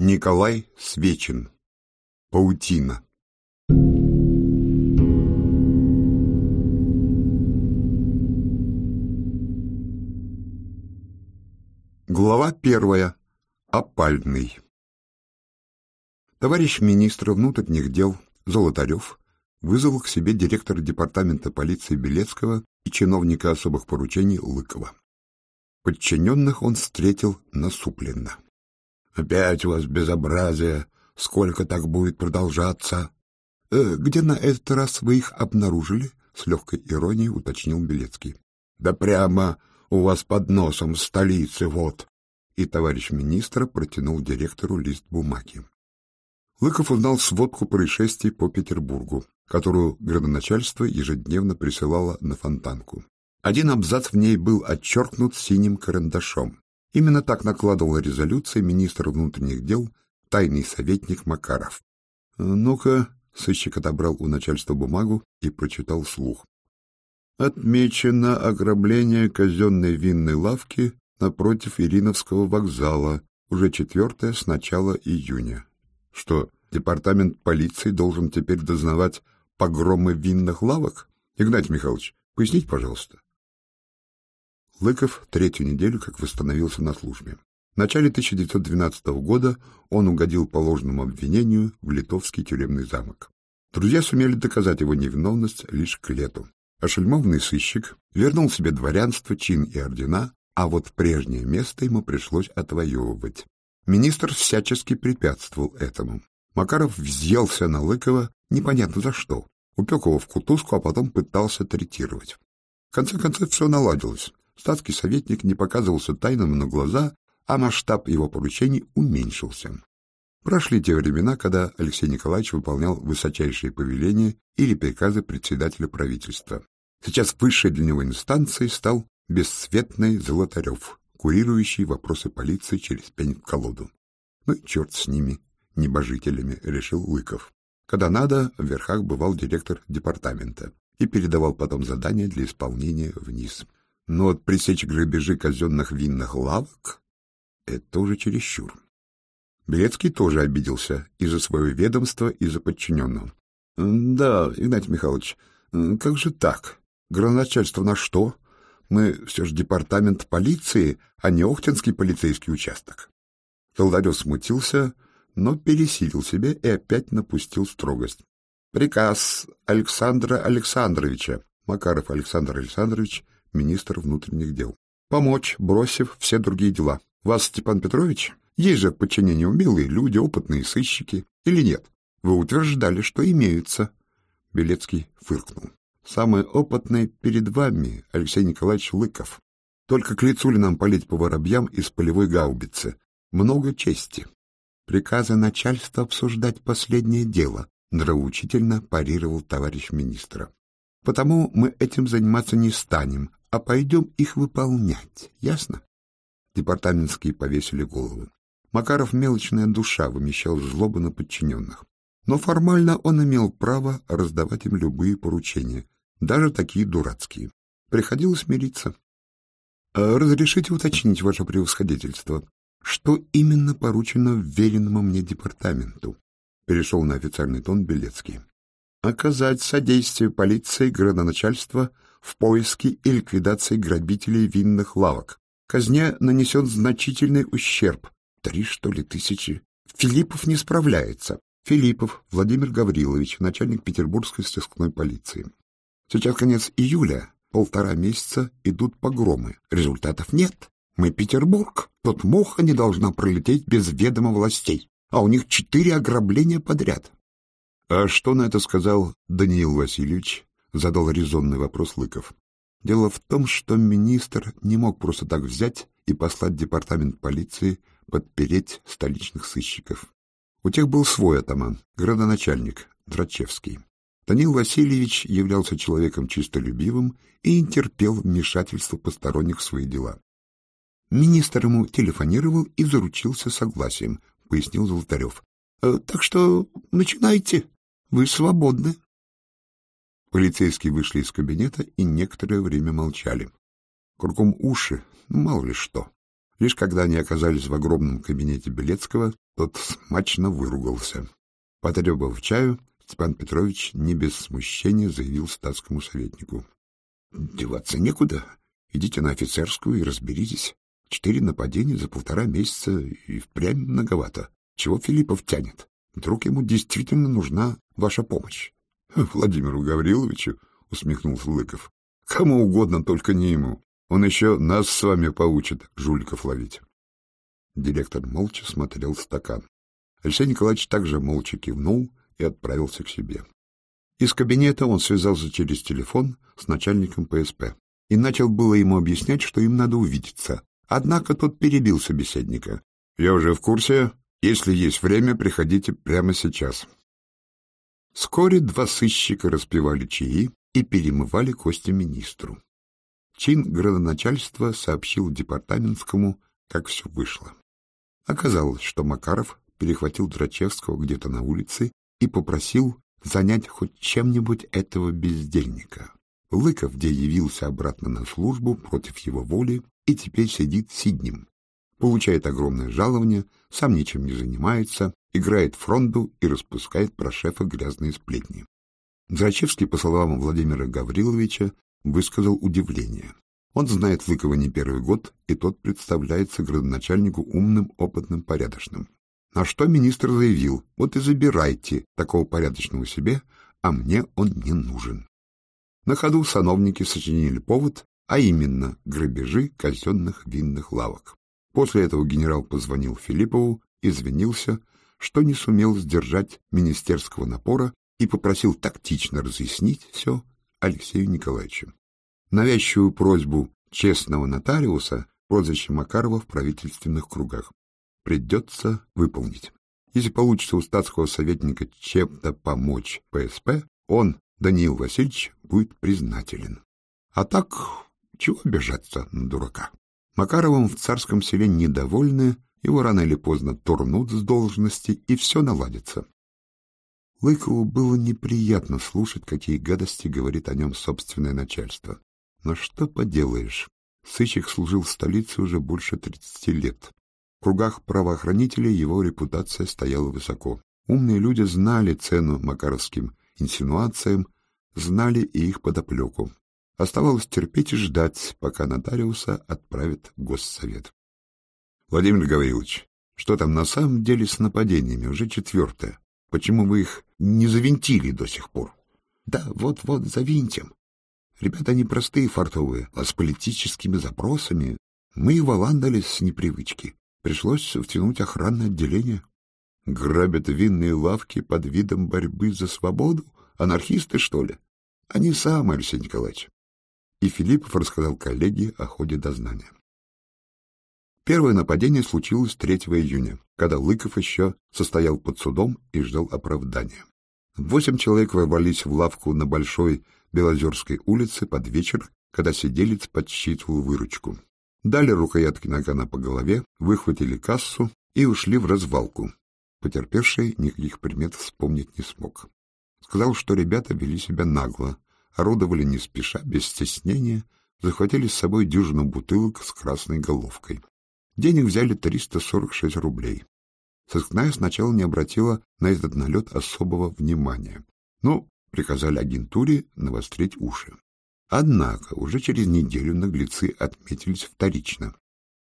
Николай Свечин. Паутина. Глава первая. Опальный. Товарищ министр внутренних дел Золотарев вызвал к себе директора департамента полиции Белецкого и чиновника особых поручений Лыкова. Подчиненных он встретил насупленно. — Опять у вас безобразие. Сколько так будет продолжаться? «Э, — Где на этот раз вы их обнаружили? — с легкой иронией уточнил Белецкий. — Да прямо у вас под носом в столице, вот. И товарищ министра протянул директору лист бумаги. Лыков узнал сводку происшествий по Петербургу, которую градоначальство ежедневно присылало на фонтанку. Один абзац в ней был отчеркнут синим карандашом. Именно так накладывал резолюции министр внутренних дел тайный советник Макаров. «Ну-ка», — сыщик отобрал у начальства бумагу и прочитал слух. «Отмечено ограбление казенной винной лавки напротив Ириновского вокзала, уже четвертое с начала июня. Что, департамент полиции должен теперь дознавать погромы винных лавок? Игнатий Михайлович, поясните, пожалуйста. Лыков третью неделю как восстановился на службе. В начале 1912 года он угодил по ложному обвинению в литовский тюремный замок. Друзья сумели доказать его невиновность лишь к лету. Ошельмованный сыщик вернул себе дворянство, чин и ордена, а вот прежнее место ему пришлось отвоевывать. Министр всячески препятствовал этому. Макаров взъелся на Лыкова непонятно за что, упек его в кутузку, а потом пытался третировать. В конце концов все наладилось. Статский советник не показывался тайному на глаза, а масштаб его поручений уменьшился. Прошли те времена, когда Алексей Николаевич выполнял высочайшие повеления или приказы председателя правительства. Сейчас высшей для него инстанцией стал бесцветный Золотарев, курирующий вопросы полиции через пень в колоду. Ну и черт с ними, небожителями, решил Лыков. Когда надо, в верхах бывал директор департамента и передавал потом задания для исполнения вниз. Но вот пресечь грабежи казенных винных лавок — это уже чересчур. Белецкий тоже обиделся и за свое ведомство, и за подчиненного. — Да, Игнатий Михайлович, как же так? Градоначальство на что? Мы все же департамент полиции, а не Охтинский полицейский участок. Солдарев смутился, но пересилил себя и опять напустил строгость. Приказ Александра Александровича, Макаров Александр Александрович, министр внутренних дел. Помочь, бросив все другие дела. Вас, Степан Петрович, есть же в подчинении умелые люди, опытные сыщики, или нет? Вы утверждали, что имеются. Белецкий фыркнул. Самый опытный перед вами Алексей Николаевич Лыков. Только к лицу ли нам палить по воробьям из полевой гаубицы? Много чести. Приказы начальства обсуждать последнее дело, нравоучительно парировал товарищ министра. Потому мы этим заниматься не станем, а пойдем их выполнять. Ясно? Департаментские повесили головы. Макаров мелочная душа вымещал злобу на подчиненных. Но формально он имел право раздавать им любые поручения, даже такие дурацкие. Приходилось мириться. А «Разрешите уточнить ваше превосходительство, что именно поручено вверенному мне департаменту?» Перешел на официальный тон Белецкий. «Оказать содействие полиции градоначальства в поиске и ликвидации грабителей винных лавок. Казне нанесен значительный ущерб. Три, что ли, тысячи. Филиппов не справляется. Филиппов Владимир Гаврилович, начальник Петербургской стескной полиции. Сейчас конец июля, полтора месяца идут погромы. Результатов нет. Мы Петербург. Тут муха не должна пролететь без ведома властей. А у них четыре ограбления подряд. — А что на это сказал Даниил Васильевич? — задал резонный вопрос Лыков. Дело в том, что министр не мог просто так взять и послать департамент полиции подпереть столичных сыщиков. У тех был свой атаман, градоначальник, Драчевский. Данил Васильевич являлся человеком чистолюбивым и не терпел вмешательства посторонних в свои дела. Министр ему телефонировал и заручился согласием, пояснил Золотарев. «Э, — Так что начинайте, вы свободны. Полицейские вышли из кабинета и некоторое время молчали. Кругом уши, ну, мало ли что. Лишь когда они оказались в огромном кабинете Белецкого, тот смачно выругался. Потребовав чаю, Степан Петрович не без смущения заявил статскому советнику. — Деваться некуда. Идите на офицерскую и разберитесь. Четыре нападения за полтора месяца и впрямь многовато. Чего Филиппов тянет? Вдруг ему действительно нужна ваша помощь? — Владимиру Гавриловичу, — усмехнулся Лыков. — Кому угодно, только не ему. Он еще нас с вами поучит жуликов ловить. Директор молча смотрел в стакан. Алексей Николаевич также молча кивнул и отправился к себе. Из кабинета он связался через телефон с начальником ПСП и начал было ему объяснять, что им надо увидеться. Однако тот перебил собеседника. «Я уже в курсе. Если есть время, приходите прямо сейчас». Вскоре два сыщика распевали чаи и перемывали кости министру. Чин градоначальства сообщил департаментскому, как все вышло. Оказалось, что Макаров перехватил Драчевского где-то на улице и попросил занять хоть чем-нибудь этого бездельника. Лыков, где явился обратно на службу против его воли, и теперь сидит сиднем. Получает огромное жалование, сам ничем не занимается, играет фронту и распускает про шефа грязные сплетни. Зрачевский, по словам Владимира Гавриловича, высказал удивление. Он знает Лыкова не первый год, и тот представляется градоначальнику умным, опытным, порядочным. На что министр заявил, вот и забирайте такого порядочного себе, а мне он не нужен. На ходу сановники сочинили повод, а именно грабежи казенных винных лавок. После этого генерал позвонил Филиппову, извинился, что не сумел сдержать министерского напора и попросил тактично разъяснить все Алексею Николаевичу. Навязчивую просьбу честного нотариуса прозвище Макарова в правительственных кругах придется выполнить. Если получится у статского советника чем-то помочь ПСП, он, Даниил Васильевич, будет признателен. А так, чего обижаться на дурака? Макаровым в царском селе недовольны, его рано или поздно турнут с должности, и все наладится. Лыкову было неприятно слушать, какие гадости говорит о нем собственное начальство. Но что поделаешь, Сычих служил в столице уже больше тридцати лет. В кругах правоохранителей его репутация стояла высоко. Умные люди знали цену макаровским инсинуациям, знали и их подоплеку. Оставалось терпеть и ждать, пока нотариуса отправят в госсовет. — Владимир Гаврилович, что там на самом деле с нападениями? Уже четвертое. Почему вы их не завинтили до сих пор? — Да, вот-вот завинтим. Ребята не простые фартовые, а с политическими запросами. Мы и валандались с непривычки. Пришлось втянуть охранное отделение. Грабят винные лавки под видом борьбы за свободу? Анархисты, что ли? Они самые, Алексей Николаевич. И Филиппов рассказал коллеге о ходе дознания. Первое нападение случилось 3 июня, когда Лыков еще состоял под судом и ждал оправдания. Восемь человек ворвались в лавку на Большой Белозерской улице под вечер, когда сиделец подсчитывал выручку дали рукоятки нагана по голове, выхватили кассу и ушли в развалку. Потерпевший никаких примет вспомнить не смог. Сказал, что ребята вели себя нагло, орудовали не спеша, без стеснения, захватили с собой дюжину бутылок с красной головкой. Денег взяли 346 рублей. Сыскная сначала не обратила на этот налет особого внимания. Ну, приказали агентуре навострить уши. Однако уже через неделю наглецы отметились вторично.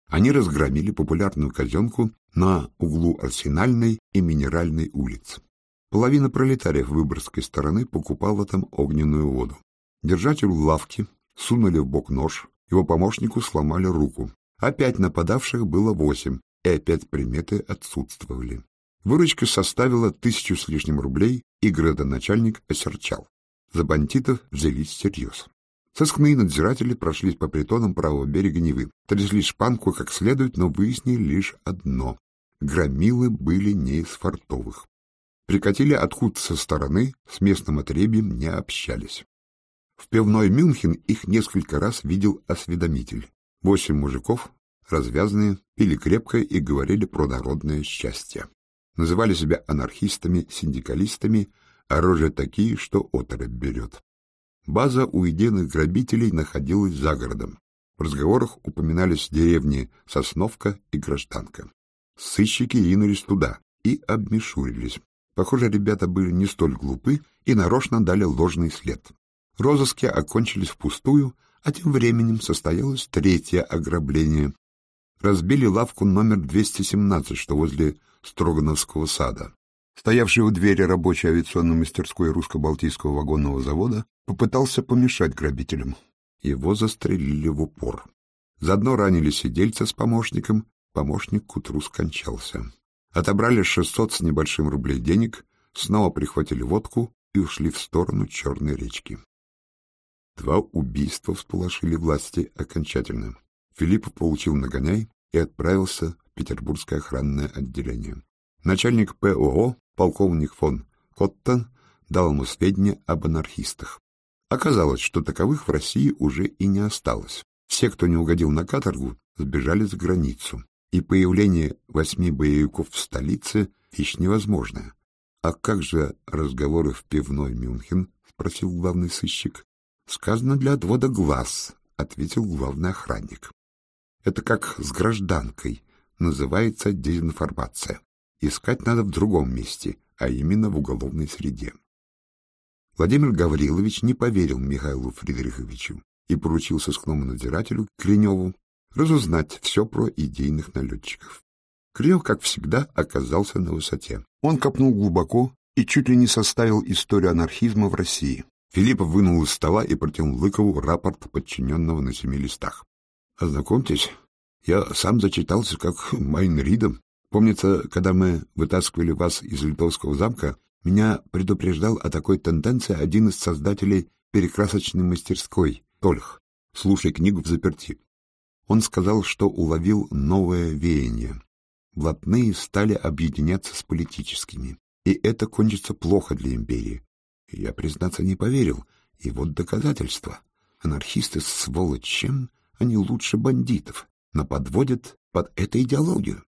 Они разгромили популярную казенку на углу Арсенальной и Минеральной улиц. Половина пролетариев Выборгской стороны покупала там огненную воду. Держателю лавки сунули в бок нож, его помощнику сломали руку. Опять нападавших было восемь, и опять приметы отсутствовали. Выручка составила тысячу с лишним рублей, и градоначальник осерчал. За бандитов взялись всерьез. Сыскные надзиратели прошлись по притонам правого берега Невы, трясли шпанку как следует, но выяснили лишь одно — громилы были не из фартовых. Прикатили откуда со стороны, с местным отребием не общались. В пивной Мюнхен их несколько раз видел осведомитель. Восемь мужиков, развязанные, пили крепко и говорили про народное счастье. Называли себя анархистами, синдикалистами, оружие такие, что оторопь берет. База у идейных грабителей находилась за городом. В разговорах упоминались деревни Сосновка и Гражданка. Сыщики ринулись туда и обмешурились. Похоже, ребята были не столь глупы и нарочно дали ложный след. Розыски окончились впустую, а тем временем состоялось третье ограбление. Разбили лавку номер 217, что возле Строгановского сада. Стоявший у двери рабочей авиационной мастерской русско-балтийского вагонного завода попытался помешать грабителям. Его застрелили в упор. Заодно ранили сидельца с помощником, помощник к утру скончался. Отобрали шестьсот с небольшим рублей денег, снова прихватили водку и ушли в сторону Черной речки. Два убийства всполошили власти окончательно. Филиппов получил нагоняй и отправился в Петербургское охранное отделение. Начальник ПОО, полковник фон Коттон, дал ему сведения об анархистах. Оказалось, что таковых в России уже и не осталось. Все, кто не угодил на каторгу, сбежали за границу, и появление восьми боевиков в столице — вещь невозможная. — А как же разговоры в пивной Мюнхен? — спросил главный сыщик. — Сказано для отвода глаз, — ответил главный охранник. — Это как с гражданкой, называется дезинформация. Искать надо в другом месте, а именно в уголовной среде. Владимир Гаврилович не поверил Михаилу Фридриховичу и поручил сыскному надзирателю Клиневу разузнать все про идейных налетчиков. Клинев, как всегда, оказался на высоте. Он копнул глубоко и чуть ли не составил историю анархизма в России. Филиппов вынул из стола и протянул Лыкову рапорт подчиненного на семи листах. «Ознакомьтесь, я сам зачитался как Майнридом. Помнится, когда мы вытаскивали вас из Литовского замка, меня предупреждал о такой тенденции один из создателей перекрасочной мастерской, Тольх. Слушай книгу в заперти. Он сказал, что уловил новое веяние. Блатные стали объединяться с политическими, и это кончится плохо для империи. Я, признаться, не поверил, и вот доказательства. Анархисты, сволочь, чем они лучше бандитов, но подводят под эту идеологию.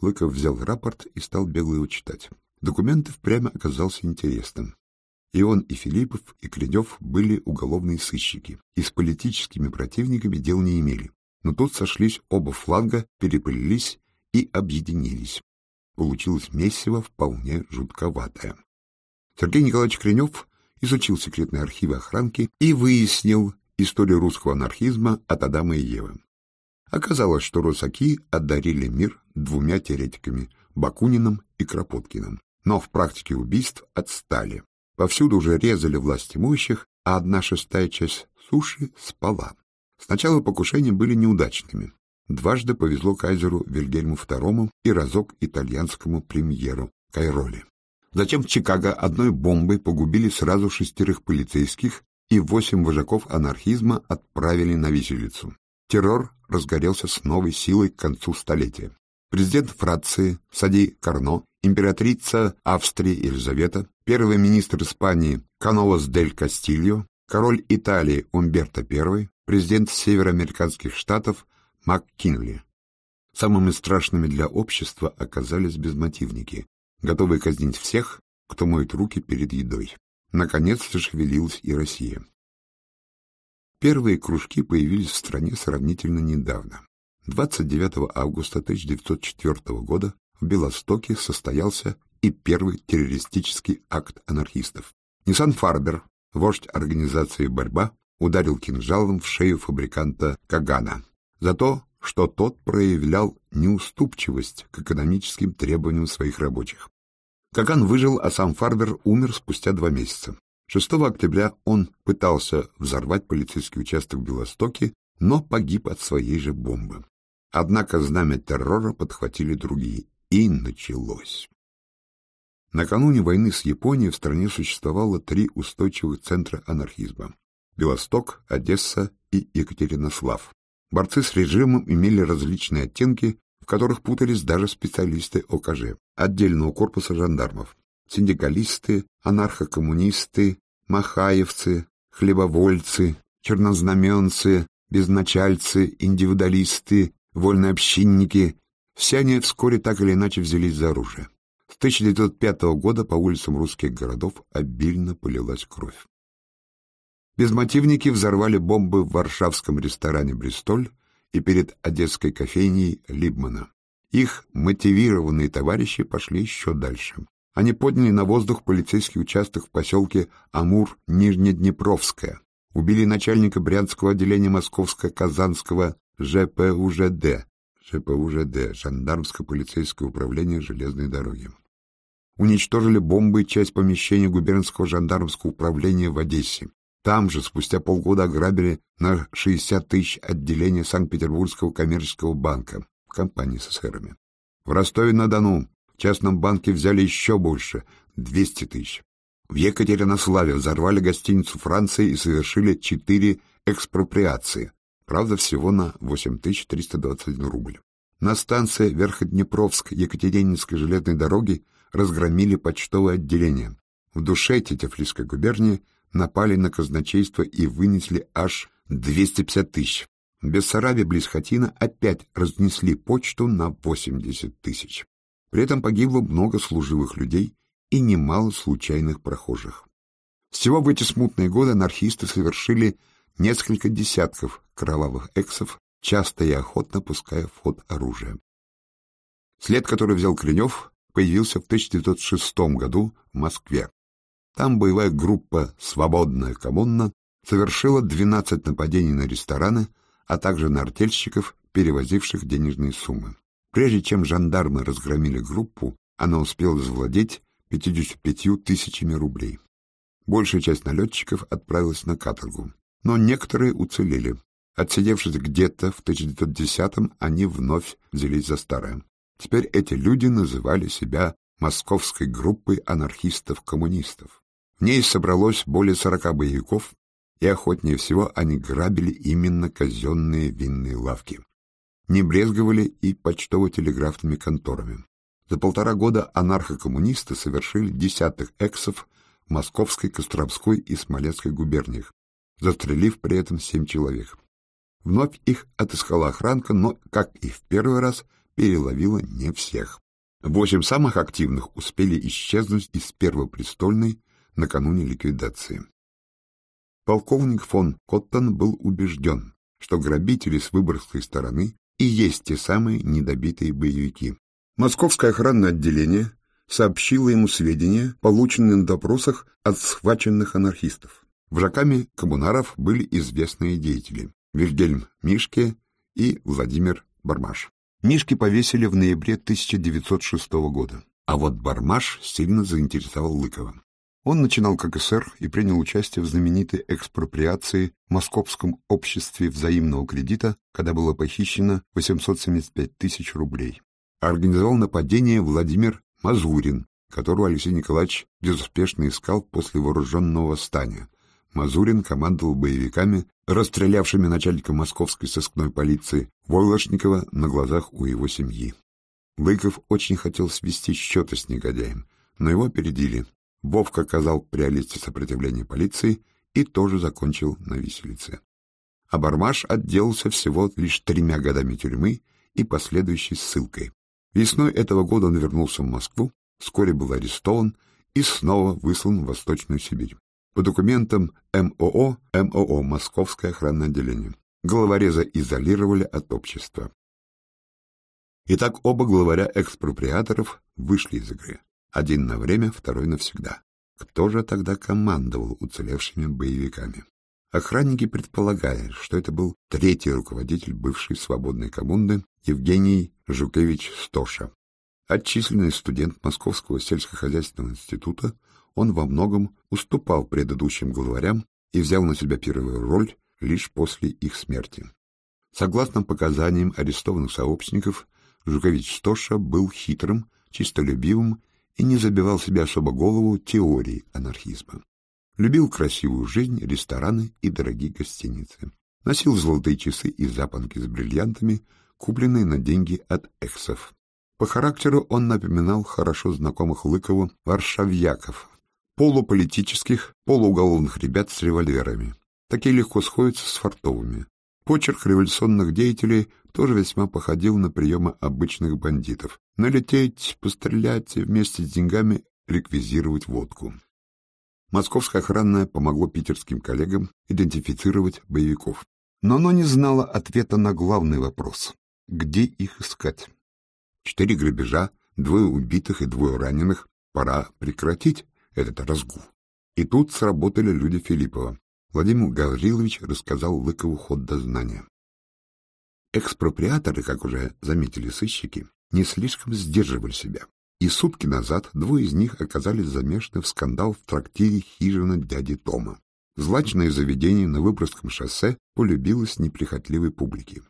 Лыков взял рапорт и стал бегло его читать. Документ впрямь оказался интересным. И он, и Филиппов, и Клинев были уголовные сыщики, и с политическими противниками дел не имели. Но тут сошлись оба фланга, перепылились и объединились. Получилось месиво вполне жутковатое. Сергей Николаевич Клинев изучил секретные архивы охранки и выяснил историю русского анархизма от Адама и Евы. Оказалось, что русаки одарили мир двумя теоретиками — Бакуниным и Кропоткиным. Но в практике убийств отстали. Повсюду уже резали власть имущих, а одна шестая часть суши спала. Сначала покушения были неудачными. Дважды повезло кайзеру Вильгельму II и разок итальянскому премьеру Кайроли. Затем в Чикаго одной бомбой погубили сразу шестерых полицейских и восемь вожаков анархизма отправили на виселицу. Террор разгорелся с новой силой к концу столетия. Президент Франции Сади Карно, императрица Австрии Елизавета, первый министр Испании Канолос дель Кастильо, король Италии Умберто I, президент североамериканских штатов МакКинли. Самыми страшными для общества оказались безмотивники, готовые казнить всех, кто моет руки перед едой. Наконец зашевелилась и Россия. Первые кружки появились в стране сравнительно недавно. 29 августа 1904 года в Белостоке состоялся и первый террористический акт анархистов. Ниссан Фарбер, вождь организации «Борьба», ударил кинжалом в шею фабриканта Кагана за то, что тот проявлял неуступчивость к экономическим требованиям своих рабочих. Каган выжил, а сам Фарбер умер спустя два месяца. 6 октября он пытался взорвать полицейский участок в Белостоке, но погиб от своей же бомбы. Однако знамя террора подхватили другие, и началось. Накануне войны с Японией в стране существовало три устойчивых центра анархизма – Белосток, Одесса и Екатеринослав. Борцы с режимом имели различные оттенки, в которых путались даже специалисты ОКЖ, отдельного корпуса жандармов синдикалисты, анархокоммунисты, махаевцы, хлебовольцы, чернознаменцы, безначальцы, индивидуалисты, вольнообщинники — все они вскоре так или иначе взялись за оружие. С 1905 года по улицам русских городов обильно полилась кровь. Безмотивники взорвали бомбы в варшавском ресторане «Бристоль» и перед одесской кофейней Либмана. Их мотивированные товарищи пошли еще дальше. Они подняли на воздух полицейский участок в поселке Амур-Нижнеднепровское, убили начальника Брянского отделения Московско-Казанского ЖПУЖД, ЖПУЖД, Жандармское полицейское управление железной дороги. Уничтожили бомбой часть помещения губернского жандармского управления в Одессе. Там же спустя полгода ограбили на 60 тысяч отделение Санкт-Петербургского коммерческого банка в компании с эсерами. В Ростове-на-Дону в частном банке взяли еще больше — 200 тысяч. В Екатеринославе взорвали гостиницу Франции и совершили четыре экспроприации, правда, всего на 8321 рубль. На станции Верходнепровск-Екатерининской железной дороги разгромили почтовое отделение. В душе Тетефлисской губернии напали на казначейство и вынесли аж 250 тысяч. Бессарабе близ Хатина опять разнесли почту на 80 тысяч. При этом погибло много служивых людей и немало случайных прохожих. Всего в эти смутные годы анархисты совершили несколько десятков кровавых эксов, часто и охотно пуская в ход оружие. След, который взял Клинев, появился в 1906 году в Москве. Там боевая группа «Свободная коммуна» совершила 12 нападений на рестораны, а также на артельщиков, перевозивших денежные суммы. Прежде чем жандармы разгромили группу, она успела завладеть 55 тысячами рублей. Большая часть налетчиков отправилась на каторгу, но некоторые уцелели. Отсидевшись где-то в 1910-м, они вновь взялись за старое. Теперь эти люди называли себя московской группой анархистов-коммунистов. В ней собралось более 40 боевиков, и охотнее всего они грабили именно казенные винные лавки не брезговали и почтово-телеграфными конторами. За полтора года анархокоммунисты совершили десятых эксов в Московской, Костромской и Смоленской губерниях, застрелив при этом семь человек. Вновь их отыскала охранка, но, как и в первый раз, переловила не всех. Восемь самых активных успели исчезнуть из Первопрестольной накануне ликвидации. Полковник фон Коттон был убежден, что грабители с выборгской стороны и есть те самые недобитые боевики. Московское охранное отделение сообщило ему сведения, полученные на допросах от схваченных анархистов. Врагами коммунаров были известные деятели Вильгельм Мишке и Владимир Бармаш. Мишки повесили в ноябре 1906 года, а вот Бармаш сильно заинтересовал Лыкова. Он начинал как эсер и принял участие в знаменитой экспроприации в Московском обществе взаимного кредита, когда было похищено 875 тысяч рублей. Организовал нападение Владимир Мазурин, которого Алексей Николаевич безуспешно искал после вооруженного восстания. Мазурин командовал боевиками, расстрелявшими начальника московской сыскной полиции Войлошникова на глазах у его семьи. Лыков очень хотел свести счеты с негодяем, но его опередили. Вовка оказал при аресте сопротивление полиции и тоже закончил на виселице. А Бармаш отделался всего лишь тремя годами тюрьмы и последующей ссылкой. Весной этого года он вернулся в Москву, вскоре был арестован и снова выслан в Восточную Сибирь. По документам МОО, МОО Московское охранное отделение. Головореза изолировали от общества. Итак, оба главаря экспроприаторов вышли из игры. Один на время, второй навсегда. Кто же тогда командовал уцелевшими боевиками? Охранники предполагали, что это был третий руководитель бывшей свободной коммуны Евгений Жукевич Стоша. Отчисленный студент Московского сельскохозяйственного института, он во многом уступал предыдущим главарям и взял на себя первую роль лишь после их смерти. Согласно показаниям арестованных сообщников, Жукович Стоша был хитрым, чистолюбивым и не забивал себе особо голову теории анархизма. Любил красивую жизнь, рестораны и дорогие гостиницы. Носил золотые часы и запонки с бриллиантами, купленные на деньги от эксов. По характеру он напоминал хорошо знакомых Лыкову варшавьяков, полуполитических, полууголовных ребят с револьверами. Такие легко сходятся с фартовыми. Почерк революционных деятелей тоже весьма походил на приемы обычных бандитов. Налететь, пострелять вместе с деньгами реквизировать водку. Московская охранная помогло питерским коллегам идентифицировать боевиков. Но оно не знало ответа на главный вопрос — где их искать? Четыре грабежа, двое убитых и двое раненых. Пора прекратить этот разгул. И тут сработали люди Филиппова. Владимир Гаврилович рассказал Лыкову ход дознания. Экспроприаторы, как уже заметили сыщики, не слишком сдерживали себя. И сутки назад двое из них оказались замешаны в скандал в трактире хижина дяди Тома. Злачное заведение на Выборгском шоссе полюбилось неприхотливой публике.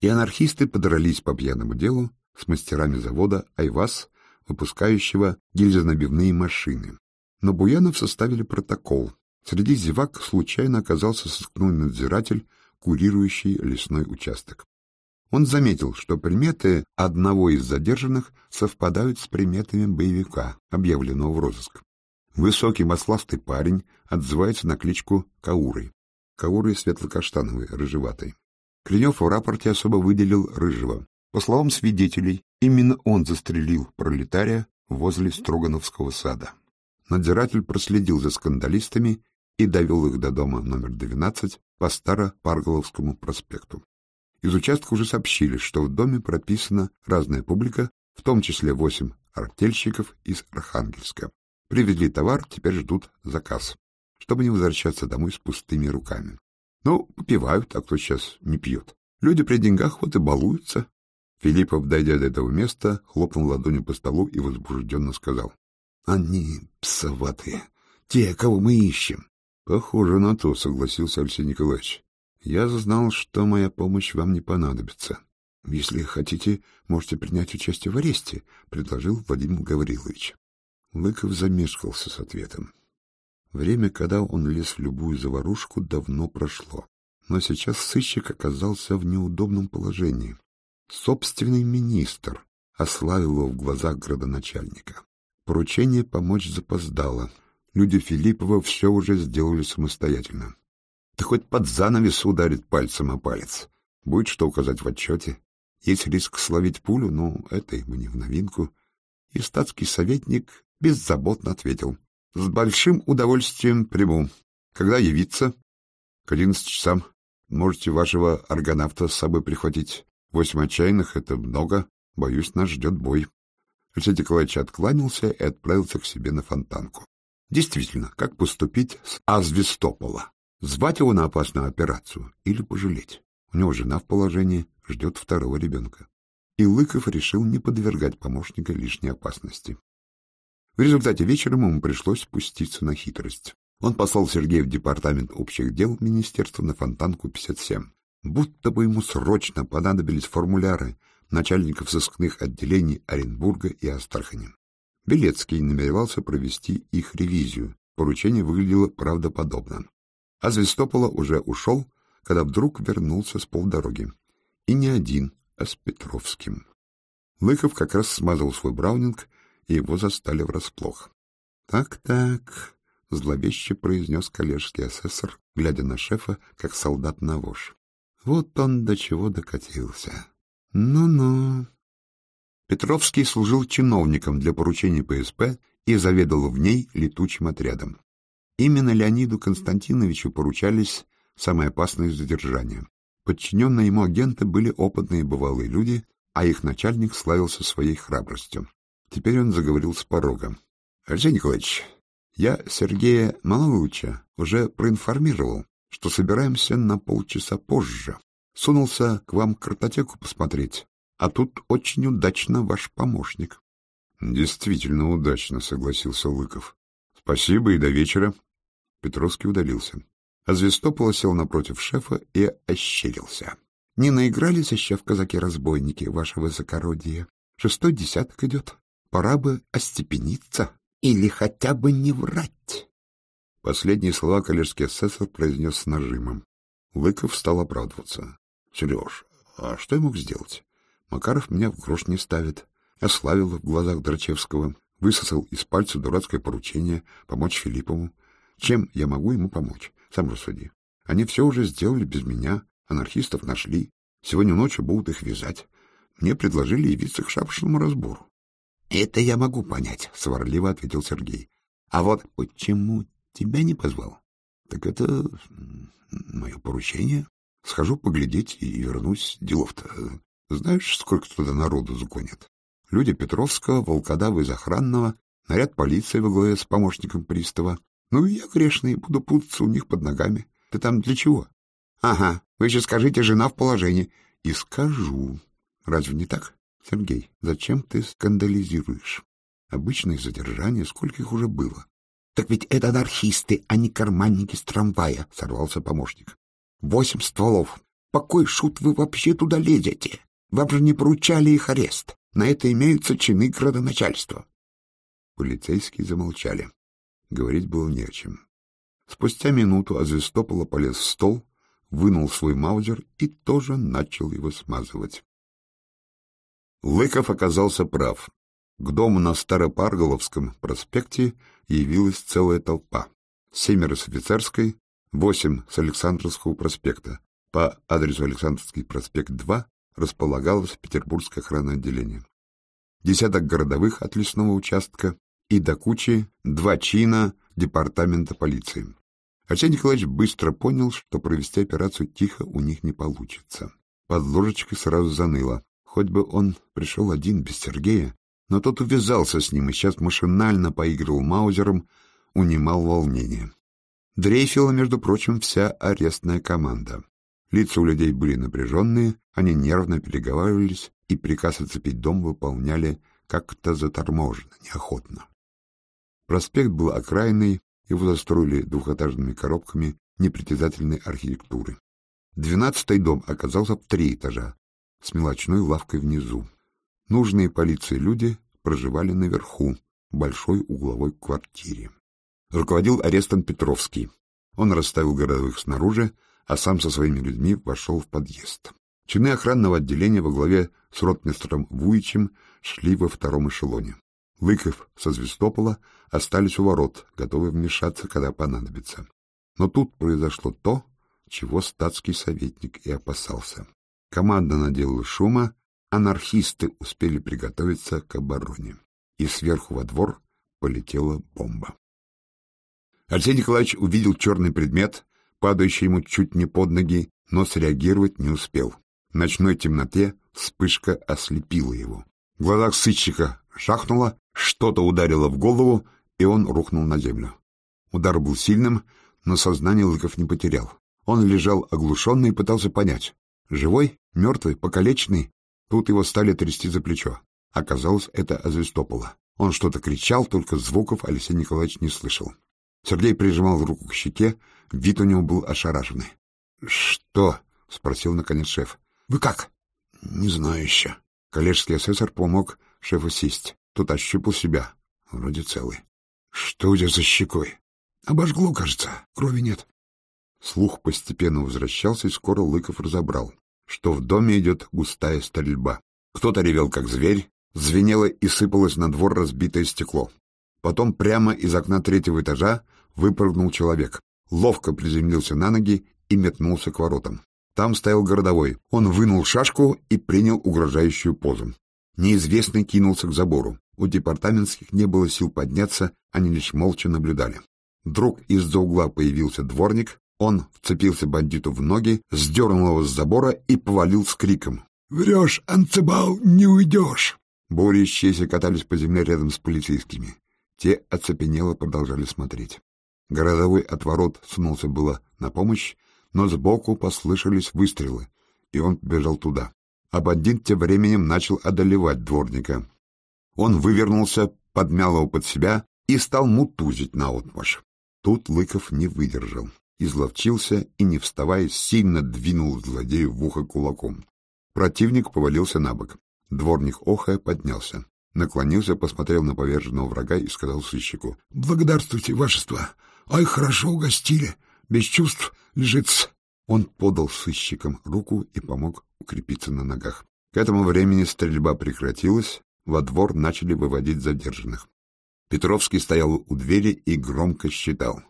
И анархисты подрались по пьяному делу с мастерами завода «Айваз», выпускающего гильзонабивные машины. Но Буянов составили протокол. Среди зевак случайно оказался сыскной надзиратель, курирующий лесной участок. Он заметил, что приметы одного из задержанных совпадают с приметами боевика, объявленного в розыск. Высокий масластый парень отзывается на кличку Кауры. Кауры светло-каштановый, рыжеватый. Клинев в рапорте особо выделил рыжего. По словам свидетелей, именно он застрелил пролетария возле Строгановского сада. Надзиратель проследил за скандалистами и довел их до дома номер 12 по Старо-Парголовскому проспекту. Из участка уже сообщили, что в доме прописана разная публика, в том числе восемь артельщиков из Архангельска. Привезли товар, теперь ждут заказ, чтобы не возвращаться домой с пустыми руками. Ну, попивают, а кто сейчас не пьет. Люди при деньгах вот и балуются. Филиппов, дойдя до этого места, хлопнул ладонью по столу и возбужденно сказал. — Они псоватые, те, кого мы ищем. — Похоже на то, — согласился Алексей Николаевич. Я знал, что моя помощь вам не понадобится. Если хотите, можете принять участие в аресте, предложил Владимир Гаврилович. Лыков замешкался с ответом. Время, когда он лез в любую заварушку, давно прошло. Но сейчас сыщик оказался в неудобном положении. Собственный министр ославил его в глазах градоначальника. Поручение помочь запоздало. Люди Филиппова все уже сделали самостоятельно. Да хоть под занавес ударит пальцем о палец. Будет что указать в отчете. Есть риск словить пулю, но это ему не в новинку. И статский советник беззаботно ответил. — С большим удовольствием приму. Когда явиться? — К одиннадцати часам. Можете вашего аргонавта с собой прихватить. Восемь отчаянных — это много. Боюсь, нас ждет бой. Алексей Николаевич откланялся и отправился к себе на фонтанку. Действительно, как поступить с Азвестопола? Звать его на опасную операцию или пожалеть? У него жена в положении, ждет второго ребенка. И Лыков решил не подвергать помощника лишней опасности. В результате вечером ему пришлось спуститься на хитрость. Он послал Сергея в департамент общих дел министерства на Фонтанку 57. Будто бы ему срочно понадобились формуляры начальников сыскных отделений Оренбурга и Астрахани. Белецкий намеревался провести их ревизию. Поручение выглядело правдоподобно. А Звестопола уже ушел, когда вдруг вернулся с полдороги. И не один, а с Петровским. Лыков как раз смазал свой браунинг, и его застали врасплох. «Так-так», — зловеще произнес коллежский асессор, глядя на шефа, как солдат на вож. «Вот он до чего докатился. Ну-ну». Петровский служил чиновником для поручений ПСП и заведовал в ней летучим отрядом. Именно Леониду Константиновичу поручались самые опасные задержания. Подчиненные ему агенты были опытные бывалые люди, а их начальник славился своей храбростью. Теперь он заговорил с порога. — Алексей Николаевич, я Сергея Маловича уже проинформировал, что собираемся на полчаса позже. Сунулся к вам картотеку посмотреть, а тут очень удачно ваш помощник. — Действительно удачно, — согласился Лыков. — Спасибо и до вечера. Петровский удалился. А Звестопола сел напротив шефа и ощерился. — Не наигрались еще в казаки-разбойники, ваше высокородие? Шестой десяток идет. Пора бы остепениться или хотя бы не врать. Последние слова коллежский асессор произнес с нажимом. Лыков стал оправдываться. — Сереж, а что я мог сделать? Макаров меня в грош не ставит. Ославил в глазах Драчевского высосал из пальца дурацкое поручение помочь Филиппову. Чем я могу ему помочь? Сам рассуди. Они все уже сделали без меня, анархистов нашли. Сегодня ночью будут их вязать. Мне предложили явиться к шапошному разбору. — Это я могу понять, — сварливо ответил Сергей. — А вот почему Тебя не позвал. Так это мое поручение. Схожу поглядеть и вернусь. Делов-то. Знаешь, сколько туда народу загонят? Люди Петровского, волкодавы из охранного, наряд полиции во главе с помощником пристава. Ну и я грешный, буду путаться у них под ногами. Ты там для чего? Ага, вы еще скажите, жена в положении. И скажу. Разве не так? Сергей, зачем ты скандализируешь? Обычные задержания, сколько их уже было? Так ведь это анархисты, а не карманники с трамвая, сорвался помощник. Восемь стволов. По кой шут вы вообще туда лезете? Вам же не поручали их арест. На это имеются чины градоначальства. Полицейские замолчали. Говорить было не о чем. Спустя минуту Азвестопола полез в стол, вынул свой маузер и тоже начал его смазывать. Лыков оказался прав. К дому на Старопарголовском проспекте явилась целая толпа. Семеро с офицерской, восемь с Александровского проспекта. По адресу Александровский проспект 2 располагалось Петербургское охранное отделение. Десяток городовых от лесного участка и до кучи два чина департамента полиции. Арсений Николаевич быстро понял, что провести операцию тихо у них не получится. Под ложечкой сразу заныло. Хоть бы он пришел один, без Сергея, но тот увязался с ним и сейчас машинально поигрывал маузером, унимал волнение. Дрейфила, между прочим, вся арестная команда. Лица у людей были напряженные, они нервно переговаривались и приказ оцепить дом выполняли как-то заторможенно, неохотно. Проспект был окраинный, его застроили двухэтажными коробками непритязательной архитектуры. Двенадцатый дом оказался в три этажа, с мелочной лавкой внизу. Нужные полиции люди проживали наверху, в большой угловой квартире. Руководил арестом Петровский. Он расставил городовых снаружи, а сам со своими людьми вошел в подъезд. Чины охранного отделения во главе с ротмистром Вуичем шли во втором эшелоне. Лыков со Звестопола остались у ворот, готовые вмешаться, когда понадобится. Но тут произошло то, чего статский советник и опасался. Команда наделала шума, анархисты успели приготовиться к обороне, и сверху во двор полетела бомба. Алексей Николаевич увидел черный предмет, падающий ему чуть не под ноги, но среагировать не успел. В ночной темноте вспышка ослепила его. В глазах сыщика шахнуло, что-то ударило в голову, и он рухнул на землю. Удар был сильным, но сознание Лыков не потерял. Он лежал оглушенный и пытался понять, живой, мертвый, покалеченный. Тут его стали трясти за плечо. Оказалось, это Азвестопола. Он что-то кричал, только звуков Алексей Николаевич не слышал. Сергей прижимал руку к щеке, вид у него был ошарашенный. — Что? — спросил наконец шеф. — Вы как? — Не знаю еще. Коллежский асессор помог шефу сесть. Тот ощупал себя. Вроде целый. Что у тебя за щекой? Обожгло, кажется. Крови нет. Слух постепенно возвращался, и скоро Лыков разобрал, что в доме идет густая стрельба. Кто-то ревел, как зверь, звенело и сыпалось на двор разбитое стекло. Потом прямо из окна третьего этажа выпрыгнул человек, ловко приземлился на ноги и метнулся к воротам. Там стоял городовой. Он вынул шашку и принял угрожающую позу. Неизвестный кинулся к забору. У департаментских не было сил подняться, они лишь молча наблюдали. Вдруг из-за угла появился дворник, он вцепился бандиту в ноги, сдернул его с забора и повалил с криком. «Врешь, Анцебал, не уйдешь!» Борющиеся катались по земле рядом с полицейскими. Те оцепенело продолжали смотреть. Городовой от ворот сунулся было на помощь, но сбоку послышались выстрелы, и он бежал туда а бандит тем временем начал одолевать дворника. Он вывернулся, подмял его под себя и стал мутузить наотмашь. Тут Лыков не выдержал, изловчился и, не вставая, сильно двинул злодею в ухо кулаком. Противник повалился на бок. Дворник охая поднялся. Наклонился, посмотрел на поверженного врага и сказал сыщику. — Благодарствуйте, вашество! Ай, хорошо угостили! Без чувств лежит Он подал сыщикам руку и помог укрепиться на ногах. К этому времени стрельба прекратилась, во двор начали выводить задержанных. Петровский стоял у двери и громко считал.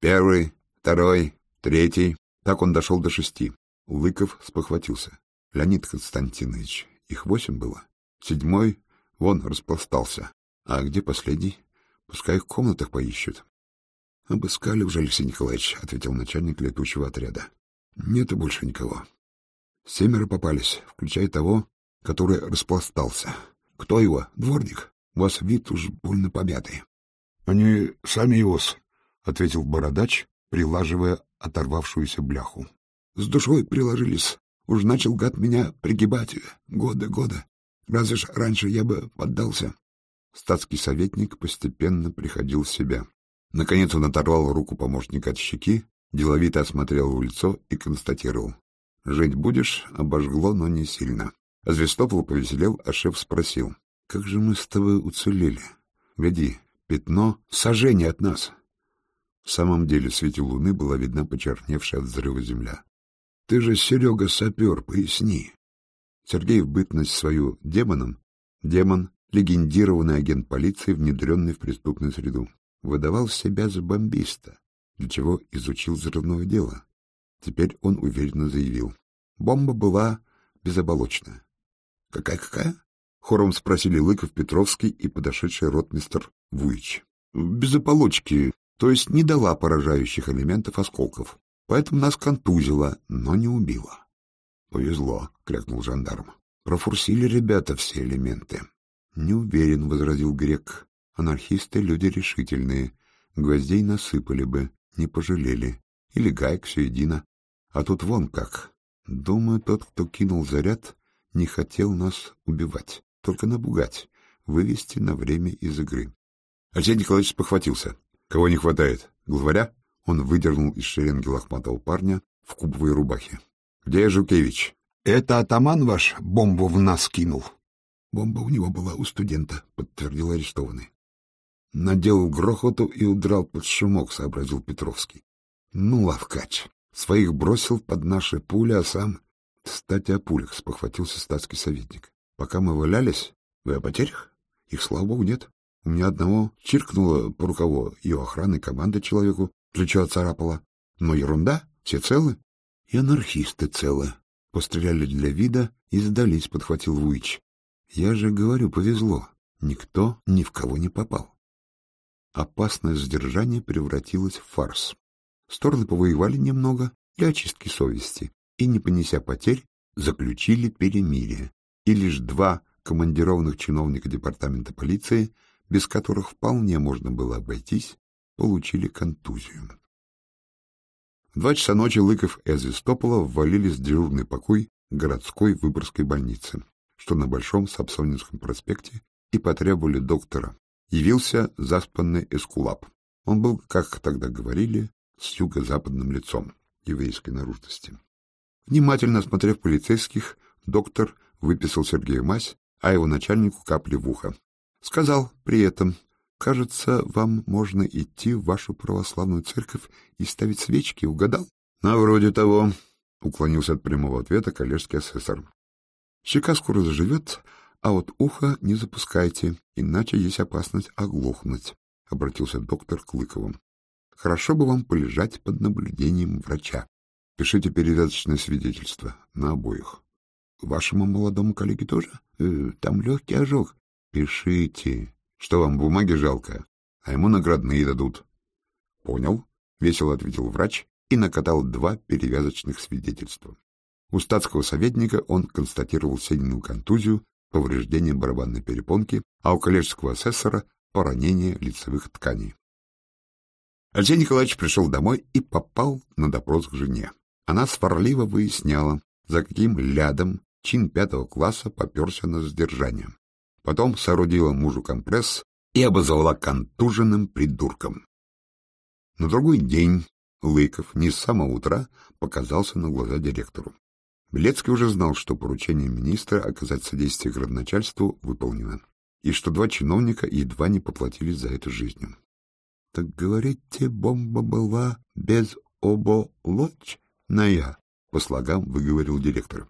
Первый, второй, третий. Так он дошел до шести. Лыков спохватился. Леонид Константинович, их восемь было. Седьмой, вон, распластался. А где последний? Пускай в комнатах поищут. — Обыскали уже, Алексей Николаевич, — ответил начальник летучего отряда. — Нету больше никого. Семеро попались, включая того, который распластался. Кто его? Дворник? У вас вид уж больно помятый. — Они сами его-с, — ответил бородач, прилаживая оторвавшуюся бляху. — С душой приложились. Уж начал гад меня пригибать года-года. Разве ж раньше я бы поддался? Статский советник постепенно приходил в себя. Наконец он оторвал руку помощника от щеки, деловито осмотрел его лицо и констатировал. — Жить будешь? Обожгло, но не сильно. А Звестополу повеселел, а шеф спросил. — Как же мы с тобой уцелели? Гляди, пятно сожжение от нас. В самом деле в свете луны была видна почерневшая от взрыва земля. — Ты же, Серега, сапер, поясни. Сергей в бытность свою демоном, демон, легендированный агент полиции, внедренный в преступную среду выдавал себя за бомбиста, для чего изучил взрывное дело. Теперь он уверенно заявил. Бомба была безоболочная. «Какая-какая?» — хором спросили Лыков, Петровский и подошедший ротмистер Вуич. «Без ополочки, то есть не дала поражающих элементов осколков, поэтому нас контузило, но не убила». «Повезло», — крякнул жандарм. «Профурсили ребята все элементы». «Не уверен», — возразил грек. Анархисты — люди решительные. Гвоздей насыпали бы, не пожалели. Или гаек все едино. А тут вон как. Думаю, тот, кто кинул заряд, не хотел нас убивать, только напугать, вывести на время из игры. Алексей Николаевич похватился. Кого не хватает? Главаря? Он выдернул из шеренги лохматого парня в кубовой рубахе. — Где Жукевич? — Это атаман ваш бомбу в нас кинул. — Бомба у него была у студента, — подтвердил арестованный. Наделал грохоту и удрал под шумок, — сообразил Петровский. Ну, лавкач, своих бросил под наши пули, а сам... Кстати, о пулях, — спохватился статский советник. Пока мы валялись, вы о потерях? Их, слава богу, нет. У меня одного чиркнуло по рукаву, и у охраны команды человеку плечо оцарапало. Но ерунда, все целы. И анархисты целы. Постреляли для вида и сдались, — подхватил Вуич. Я же говорю, повезло. Никто ни в кого не попал опасное сдержание превратилось в фарс. Стороны повоевали немного для очистки совести и, не понеся потерь, заключили перемирие. И лишь два командированных чиновника департамента полиции, без которых вполне можно было обойтись, получили контузию. Два часа ночи Лыков и Азвистопола ввалились в дежурный покой городской выборгской больницы, что на Большом Сапсонинском проспекте, и потребовали доктора явился заспанный эскулап. Он был, как тогда говорили, с юго-западным лицом еврейской наружности. Внимательно осмотрев полицейских, доктор выписал Сергею мазь, а его начальнику капли в ухо. Сказал при этом, «Кажется, вам можно идти в вашу православную церковь и ставить свечки. Угадал?» «На вроде того», — уклонился от прямого ответа коллежский асессор. «Щека скоро заживет, а вот ухо не запускайте, иначе есть опасность оглохнуть, — обратился доктор к Лыковым. — Хорошо бы вам полежать под наблюдением врача. Пишите перевязочное свидетельство на обоих. — Вашему молодому коллеге тоже? Э, там легкий ожог. — Пишите. Что вам, бумаги жалко? А ему наградные дадут. — Понял, — весело ответил врач и накатал два перевязочных свидетельства. У статского советника он констатировал сильную контузию повреждение барабанной перепонки, а у коллежского асессора — поранение лицевых тканей. Алексей Николаевич пришел домой и попал на допрос к жене. Она сварливо выясняла, за каким лядом чин пятого класса поперся на задержание. Потом соорудила мужу компресс и обозвала контуженным придурком. На другой день Лыков не с самого утра показался на глаза директору. Белецкий уже знал, что поручение министра оказать содействие градоначальству выполнено, и что два чиновника едва не поплатились за это жизнью. — Так говорите, бомба была без оболочная? — по слогам выговорил директор.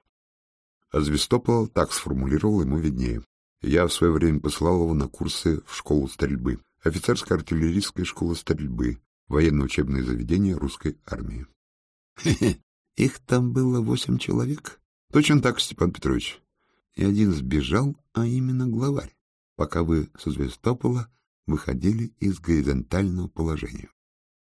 А Звестопола так сформулировал ему виднее. Я в свое время посылал его на курсы в школу стрельбы, офицерская артиллерийская школа стрельбы, военно-учебное заведение русской армии. Их там было восемь человек. Точно так, Степан Петрович. И один сбежал, а именно главарь, пока вы со Звестопола выходили из горизонтального положения.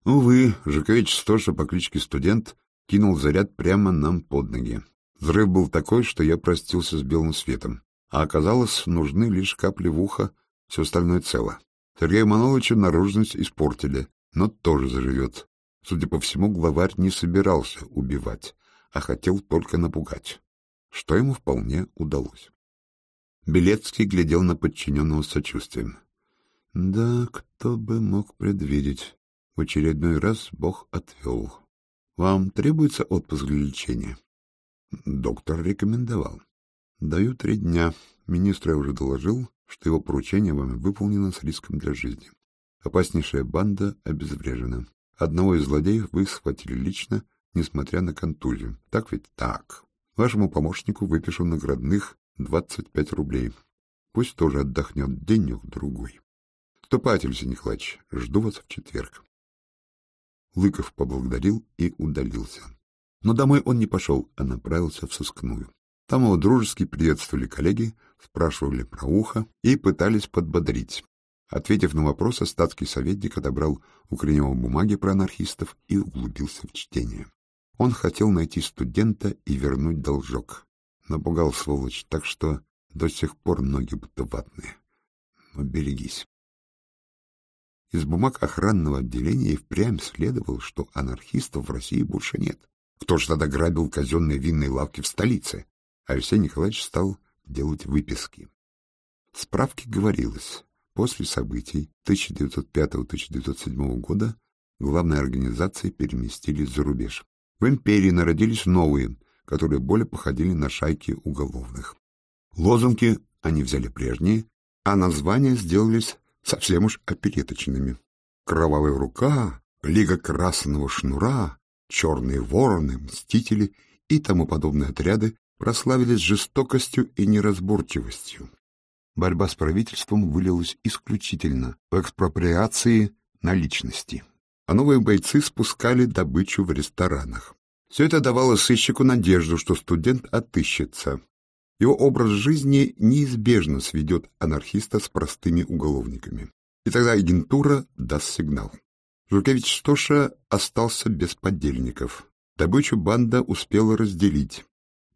Увы, Жукович Стоша по кличке Студент кинул заряд прямо нам под ноги. Взрыв был такой, что я простился с белым светом. А оказалось, нужны лишь капли в ухо, все остальное цело. Сергею Маноловичу наружность испортили, но тоже заживет. Судя по всему, главарь не собирался убивать, а хотел только напугать, что ему вполне удалось. Белецкий глядел на подчиненного сочувствием. Да, кто бы мог предвидеть. В очередной раз Бог отвел. Вам требуется отпуск для лечения? Доктор рекомендовал. Даю три дня. Министр уже доложил, что его поручение вами выполнено с риском для жизни. Опаснейшая банда обезврежена. Одного из злодеев вы схватили лично, несмотря на контузию. Так ведь? Так. Вашему помощнику выпишу наградных 25 рублей. Пусть тоже отдохнет денек-другой. Ступайте, Алексей Николаевич, жду вас в четверг. Лыков поблагодарил и удалился. Но домой он не пошел, а направился в сыскную. Там его дружески приветствовали коллеги, спрашивали про ухо и пытались подбодрить. Ответив на вопрос, статский советник отобрал у Кренева бумаги про анархистов и углубился в чтение. Он хотел найти студента и вернуть должок. Напугал сволочь, так что до сих пор ноги будто ватные. Но берегись. Из бумаг охранного отделения и впрямь следовало, что анархистов в России больше нет. Кто же тогда грабил казенные винные лавки в столице? Алексей Николаевич стал делать выписки. В справке говорилось, после событий 1905-1907 года главные организации переместились за рубеж. В империи народились новые, которые более походили на шайки уголовных. Лозунги они взяли прежние, а названия сделались совсем уж опереточными. Кровавая рука, Лига Красного Шнура, Черные Вороны, Мстители и тому подобные отряды прославились жестокостью и неразборчивостью. Борьба с правительством вылилась исключительно в экспроприации наличности, а новые бойцы спускали добычу в ресторанах. Все это давало сыщику надежду, что студент отыщется, его образ жизни неизбежно сведет анархиста с простыми уголовниками. И тогда агентура даст сигнал. Жукевич Стоша остался без подельников. Добычу банда успела разделить,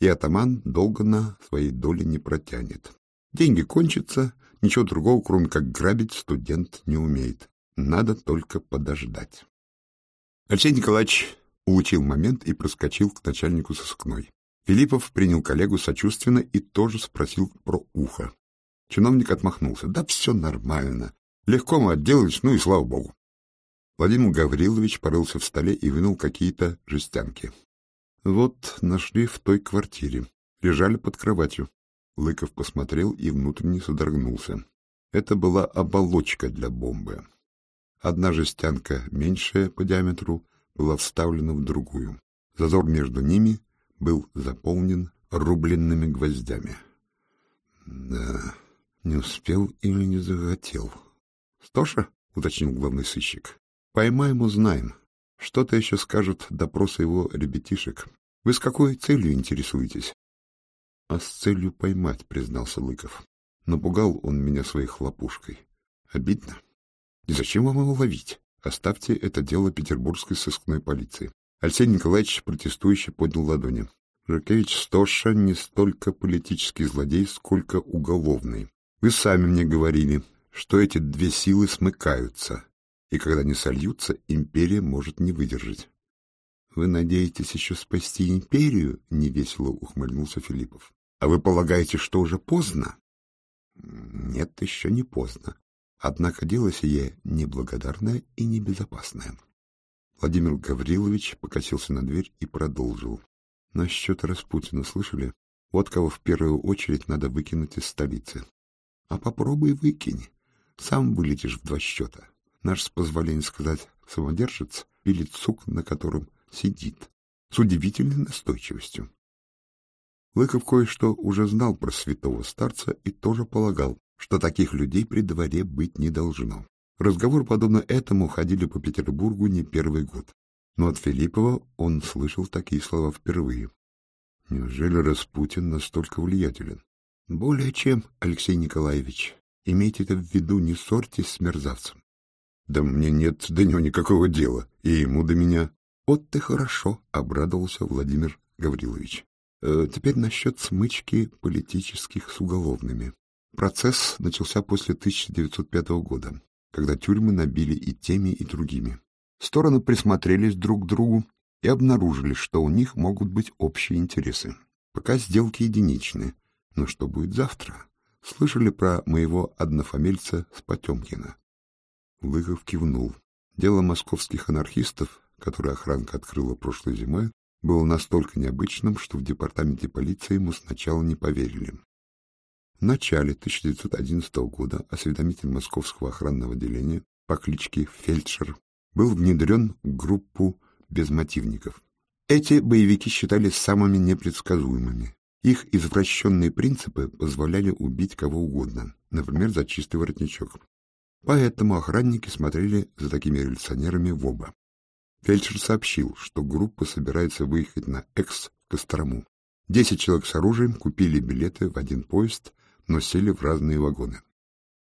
и атаман долго на своей доле не протянет. Деньги кончатся, ничего другого, кроме как грабить, студент не умеет. Надо только подождать. Алексей Николаевич улучил момент и проскочил к начальнику сыскной. Филиппов принял коллегу сочувственно и тоже спросил про ухо. Чиновник отмахнулся. Да все нормально. Легко мы отделались, ну и слава богу. Владимир Гаврилович порылся в столе и вынул какие-то жестянки. Вот нашли в той квартире. Лежали под кроватью. Лыков посмотрел и внутренне содрогнулся. Это была оболочка для бомбы. Одна жестянка, меньшая по диаметру, была вставлена в другую. Зазор между ними был заполнен рубленными гвоздями. Да, не успел или не захотел. — Стоша? — уточнил главный сыщик. — Поймаем, узнаем. Что-то еще скажут допросы его ребятишек. Вы с какой целью интересуетесь? — А с целью поймать, — признался Лыков. Напугал он меня своей хлопушкой. Обидно. И зачем вам его ловить? Оставьте это дело петербургской сыскной полиции. Алексей Николаевич протестующе поднял ладони. Жукевич Стоша не столько политический злодей, сколько уголовный. Вы сами мне говорили, что эти две силы смыкаются, и когда не сольются, империя может не выдержать. — Вы надеетесь еще спасти империю? — невесело ухмыльнулся Филиппов. — А вы полагаете, что уже поздно? — Нет, еще не поздно. Однако дело сие неблагодарное и небезопасное. Владимир Гаврилович покосился на дверь и продолжил. — Насчет Распутина слышали? Вот кого в первую очередь надо выкинуть из столицы. — А попробуй выкинь. Сам вылетишь в два счета. Наш, с позволения сказать, самодержец пилит сук, на котором сидит, с удивительной настойчивостью. Лыков кое-что уже знал про святого старца и тоже полагал, что таких людей при дворе быть не должно. Разговор, подобно этому, ходили по Петербургу не первый год. Но от Филиппова он слышал такие слова впервые. Неужели Распутин настолько влиятелен? Более чем, Алексей Николаевич. Имейте это в виду, не ссорьтесь с мерзавцем. Да мне нет до него никакого дела, и ему до меня. Вот ты хорошо, — обрадовался Владимир Гаврилович. Э, теперь насчет смычки политических с уголовными. Процесс начался после 1905 года, когда тюрьмы набили и теми, и другими. Стороны присмотрелись друг к другу и обнаружили, что у них могут быть общие интересы. Пока сделки единичны, но что будет завтра? Слышали про моего однофамильца с Потемкина? Лыков кивнул. Дело московских анархистов, которое охранка открыла прошлой зимой, было настолько необычным, что в департаменте полиции ему сначала не поверили. В начале 1911 года осведомитель Московского охранного отделения по кличке Фельдшер был внедрен в группу безмотивников. Эти боевики считались самыми непредсказуемыми. Их извращенные принципы позволяли убить кого угодно, например, за чистый воротничок. Поэтому охранники смотрели за такими революционерами в оба. Фельдшер сообщил, что группа собирается выехать на Экс в Кострому. Десять человек с оружием купили билеты в один поезд, но сели в разные вагоны.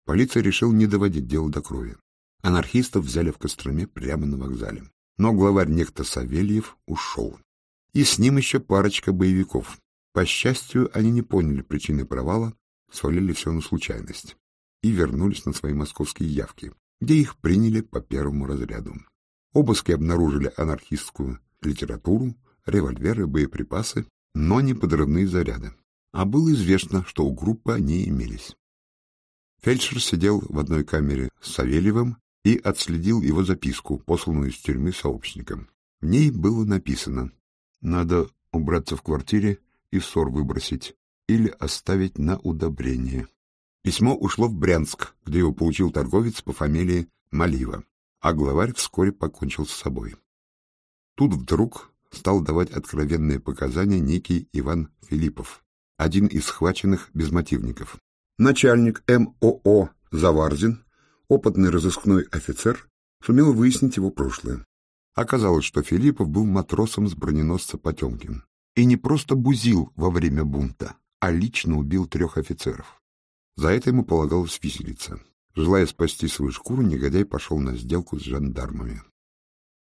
Полиция решила не доводить дело до крови. Анархистов взяли в Костроме прямо на вокзале. Но главарь некто Савельев ушел. И с ним еще парочка боевиков. По счастью, они не поняли причины провала, свалили все на случайность и вернулись на свои московские явки, где их приняли по первому разряду. Обыски обнаружили анархистскую литературу, револьверы, боеприпасы, но не подрывные заряды. А было известно, что у группы они имелись. Фельдшер сидел в одной камере с Савельевым и отследил его записку, посланную из тюрьмы сообщникам. В ней было написано «Надо убраться в квартире и ссор выбросить или оставить на удобрение». Письмо ушло в Брянск, где его получил торговец по фамилии Малива, а главарь вскоре покончил с собой. Тут вдруг стал давать откровенные показания некий Иван Филиппов, один из схваченных безмотивников. Начальник МОО Заварзин опытный разыскной офицер сумел выяснить его прошлое. Оказалось, что Филиппов был матросом с броненосца Потемкин и не просто бузил во время бунта, а лично убил трех офицеров. За это ему полагалось виселиться. Желая спасти свою шкуру, негодяй пошел на сделку с жандармами.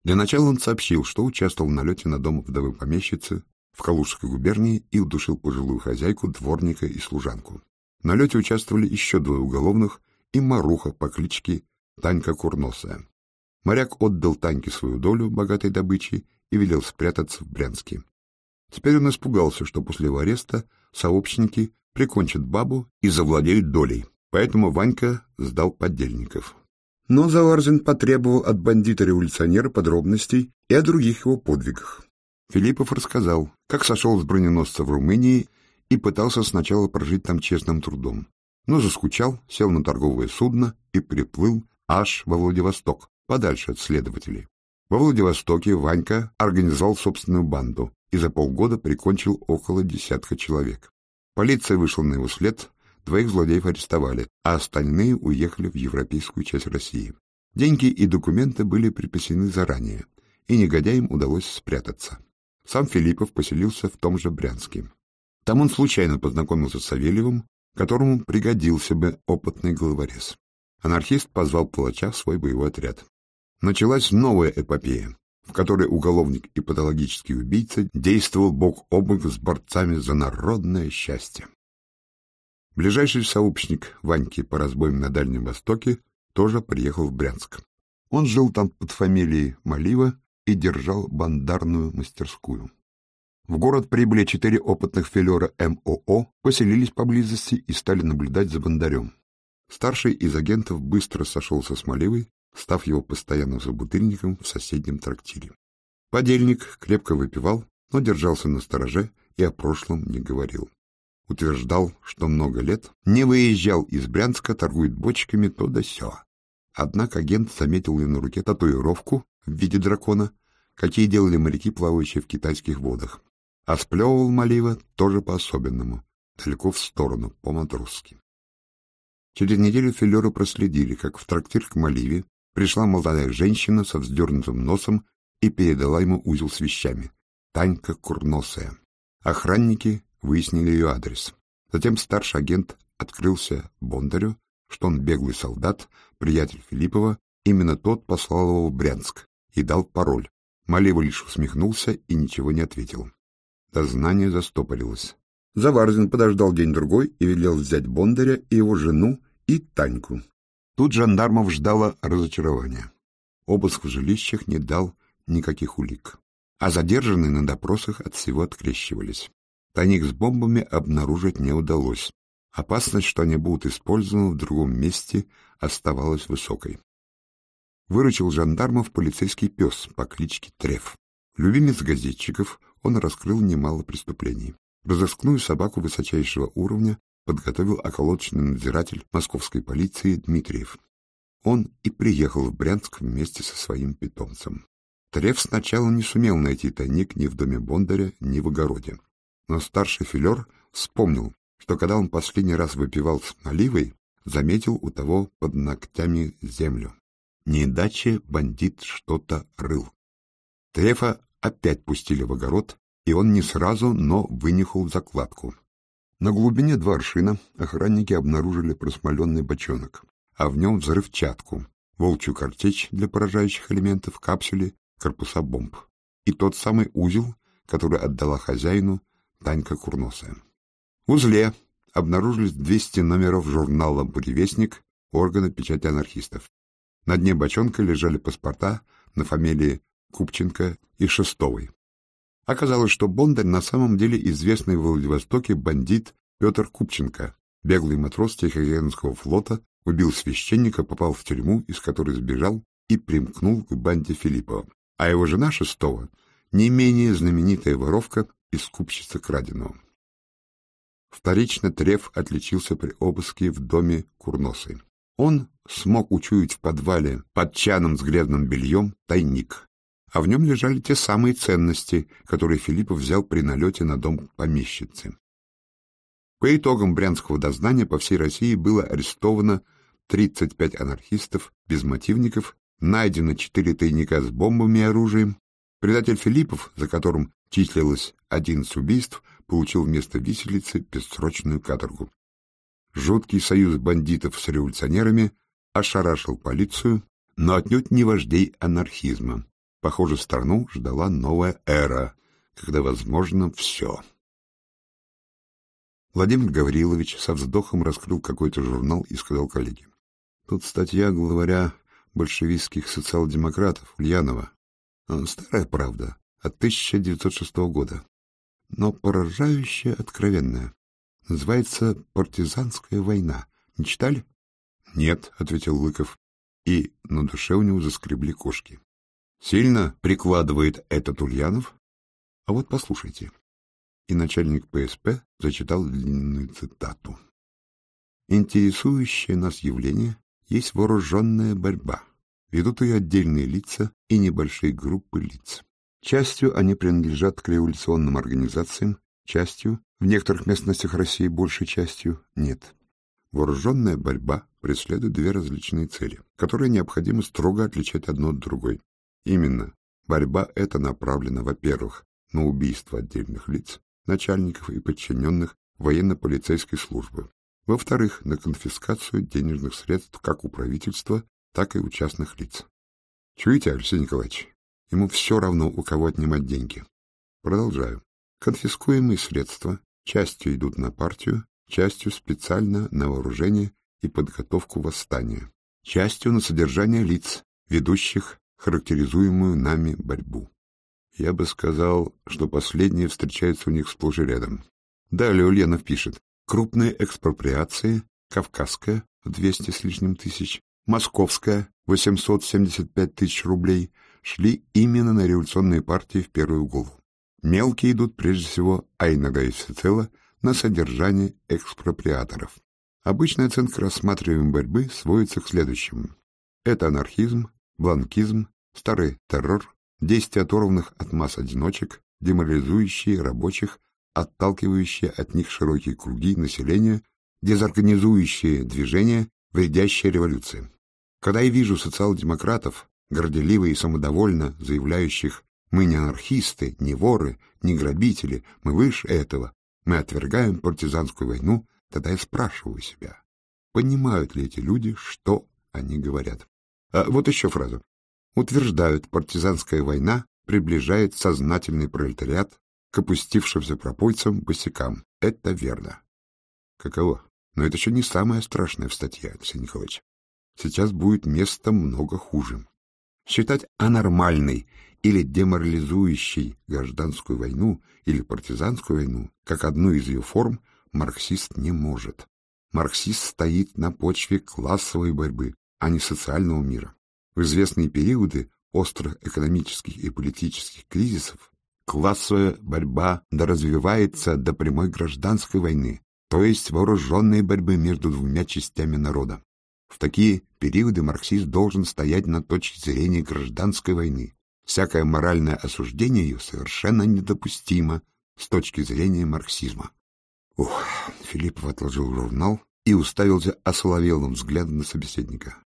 Для начала он сообщил, что участвовал в налете на дом вдовы помещицы в Калужской губернии и удушил пожилую хозяйку, дворника и служанку. В налете участвовали еще двое уголовных и Маруха по кличке Танька Курносая. Моряк отдал Таньке свою долю богатой добычи и велел спрятаться в Брянске. Теперь он испугался, что после его ареста сообщники прикончат бабу и завладеют долей, поэтому Ванька сдал подельников. Но Заварзин потребовал от бандита-революционера подробностей и о других его подвигах. Филиппов рассказал, как сошел с броненосца в Румынии и пытался сначала прожить там честным трудом но заскучал, сел на торговое судно и приплыл аж во Владивосток, подальше от следователей. Во Владивостоке Ванька организовал собственную банду и за полгода прикончил около десятка человек. Полиция вышла на его след, двоих злодеев арестовали, а остальные уехали в европейскую часть России. Деньги и документы были припасены заранее, и негодяям удалось спрятаться. Сам Филиппов поселился в том же Брянске. Там он случайно познакомился с Савельевым которому пригодился бы опытный головорез. Анархист позвал палача в свой боевой отряд. Началась новая эпопея, в которой уголовник и патологический убийца действовал бок о бок с борцами за народное счастье. Ближайший сообщник Ваньки по разбоям на Дальнем Востоке тоже приехал в Брянск. Он жил там под фамилией Малива и держал бандарную мастерскую. В город прибыли четыре опытных филера МОО, поселились поблизости и стали наблюдать за бандарем. Старший из агентов быстро сошелся с Малевой, став его постоянным собутыльником в соседнем трактире. Подельник крепко выпивал, но держался на стороже и о прошлом не говорил. Утверждал, что много лет не выезжал из Брянска, торгует бочками то да сё. Однако агент заметил ее на руке татуировку в виде дракона, какие делали моряки, плавающие в китайских водах. А сплевывал Малива тоже по-особенному, далеко в сторону, по-матросски. Через неделю филеры проследили, как в трактир к Маливе пришла молодая женщина со вздернутым носом и передала ему узел с вещами. Танька Курносая. Охранники выяснили ее адрес. Затем старший агент открылся Бондарю, что он беглый солдат, приятель Филиппова, именно тот послал его в Брянск и дал пароль. Малева лишь усмехнулся и ничего не ответил. Дознание застопорилось. Заварзин подождал день-другой и велел взять Бондаря и его жену и Таньку. Тут жандармов ждало разочарование. Обыск в жилищах не дал никаких улик, а задержанные на допросах от всего открещивались. Тайник с бомбами обнаружить не удалось. Опасность, что они будут использованы в другом месте, оставалась высокой. Выручил жандармов полицейский пес по кличке Треф. Любимец газетчиков, он раскрыл немало преступлений. Разыскную собаку высочайшего уровня подготовил околоточный надзиратель московской полиции Дмитриев. Он и приехал в Брянск вместе со своим питомцем. Треф сначала не сумел найти тайник ни в доме Бондаря, ни в огороде. Но старший филер вспомнил, что когда он последний раз выпивал с наливой, заметил у того под ногтями землю. Не иначе бандит что-то рыл. Трефа опять пустили в огород, и он не сразу, но вынюхал закладку. На глубине два аршина охранники обнаружили просмоленный бочонок, а в нем взрывчатку, волчью картечь для поражающих элементов, капсули, корпуса бомб и тот самый узел, который отдала хозяину Танька Курносая. В узле обнаружились 200 номеров журнала «Буревестник» органа печати анархистов. На дне бочонка лежали паспорта на фамилии Купченко и Шестовой. Оказалось, что Бондарь на самом деле известный в Владивостоке бандит Петр Купченко, беглый матрос Тихоокеанского флота, убил священника, попал в тюрьму, из которой сбежал и примкнул к банде Филиппова. А его жена Шестова — не менее знаменитая воровка и скупщица краденого. Вторично Треф отличился при обыске в доме Курносы. Он смог учуять в подвале под чаном с грязным бельем тайник, а в нем лежали те самые ценности, которые Филиппов взял при налете на дом помещицы. По итогам брянского дознания по всей России было арестовано 35 анархистов, безмотивников, найдено 4 тайника с бомбами и оружием. Предатель Филиппов, за которым числилось 11 убийств, получил вместо виселицы бессрочную каторгу. Жуткий союз бандитов с революционерами ошарашил полицию, но отнюдь не вождей анархизма. Похоже, страну ждала новая эра, когда возможно все. Владимир Гаврилович со вздохом раскрыл какой-то журнал и сказал коллеге. Тут статья главаря большевистских социал-демократов Ульянова. Старая правда, от 1906 года, но поражающая откровенная. Называется «Партизанская война». Не читали? — Нет, — ответил Лыков, и на душе у него заскребли кошки. Сильно прикладывает этот Ульянов? А вот послушайте. И начальник ПСП зачитал длинную цитату. Интересующее нас явление есть вооруженная борьба. Ведут ее отдельные лица и небольшие группы лиц. Частью они принадлежат к революционным организациям, частью, в некоторых местностях России большей частью, нет. Вооруженная борьба преследует две различные цели, которые необходимо строго отличать одно от другой. Именно, борьба эта направлена, во-первых, на убийство отдельных лиц, начальников и подчиненных военно-полицейской службы, во-вторых, на конфискацию денежных средств как у правительства, так и у частных лиц. Чуете, Алексей Николаевич? Ему все равно, у кого отнимать деньги. Продолжаю. Конфискуемые средства частью идут на партию, частью специально на вооружение и подготовку восстания, частью на содержание лиц, ведущих характеризуемую нами борьбу. Я бы сказал, что последние встречаются у них сплошь и рядом. Далее Ульянов пишет. Крупные экспроприации, Кавказская в 200 с лишним тысяч, Московская 875 тысяч рублей шли именно на революционные партии в первую голову. Мелкие идут прежде всего, а иногда и всецело, на содержание экспроприаторов. Обычная оценка рассматриваемой борьбы сводится к следующему. Это анархизм, бланкизм, старый террор, действия оторванных от масс одиночек, деморализующие рабочих, отталкивающие от них широкие круги населения, дезорганизующие движения, вредящие революции. Когда я вижу социал-демократов, горделиво и самодовольно заявляющих «мы не анархисты, не воры, не грабители, мы выше этого, мы отвергаем партизанскую войну», тогда я спрашиваю себя, понимают ли эти люди, что они говорят. А вот еще фраза. Утверждают, партизанская война приближает сознательный пролетариат к опустившимся пропойцам босикам. Это верно. Каково? Но это еще не самое страшное в статье, Алексей Николаевич. Сейчас будет место много хуже. Считать анормальной или деморализующей гражданскую войну или партизанскую войну как одну из ее форм марксист не может. Марксист стоит на почве классовой борьбы, а не социального мира. В известные периоды острых экономических и политических кризисов классовая борьба доразвивается до прямой гражданской войны, то есть вооруженной борьбы между двумя частями народа. В такие периоды марксист должен стоять на точке зрения гражданской войны. Всякое моральное осуждение ее совершенно недопустимо с точки зрения марксизма. Ух, Филиппов отложил журнал и уставился осоловелым взглядом на собеседника.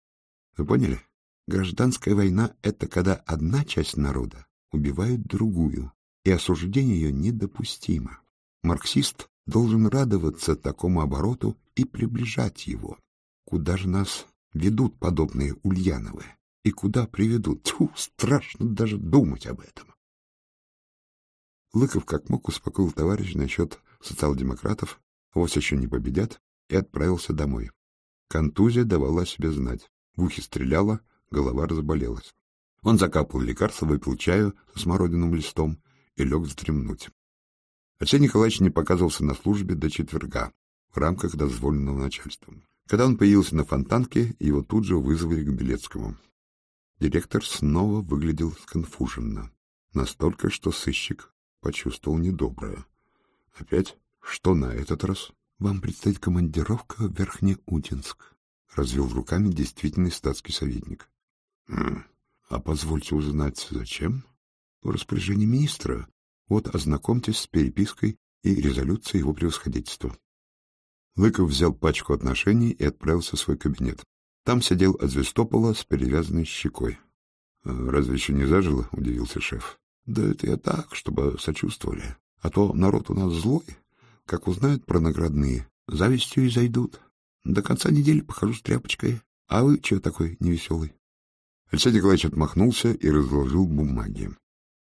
Вы поняли? Гражданская война — это когда одна часть народа убивает другую, и осуждение ее недопустимо. Марксист должен радоваться такому обороту и приближать его. Куда же нас ведут подобные Ульяновы? И куда приведут? Тьфу, страшно даже думать об этом. Лыков как мог успокоил товарища насчет социал-демократов, вовсе еще не победят, и отправился домой. Контузия давала себе знать. В ухе стреляла, голова разболелась. Он закапал лекарство, выпил чаю со смородиным листом и лег вздремнуть. Арсений Николаевич не показывался на службе до четверга в рамках дозволенного начальством. Когда он появился на фонтанке, его тут же вызвали к Белецкому. Директор снова выглядел сконфуженно, настолько, что сыщик почувствовал недоброе. Опять? Что на этот раз? Вам предстоит командировка в Верхнеудинск, развел руками действительный статский советник. Хм, а позвольте узнать, зачем? В распоряжении министра. Вот ознакомьтесь с перепиской и резолюцией его превосходительства. Лыков взял пачку отношений и отправился в свой кабинет. Там сидел Азвестопола с перевязанной щекой. — Разве еще не зажило? — удивился шеф. — Да это я так, чтобы сочувствовали. А то народ у нас злой. Как узнают про наградные, завистью и зайдут. До конца недели похожу с тряпочкой. А вы чего такой невеселый? Алексей Николаевич отмахнулся и разложил бумаги.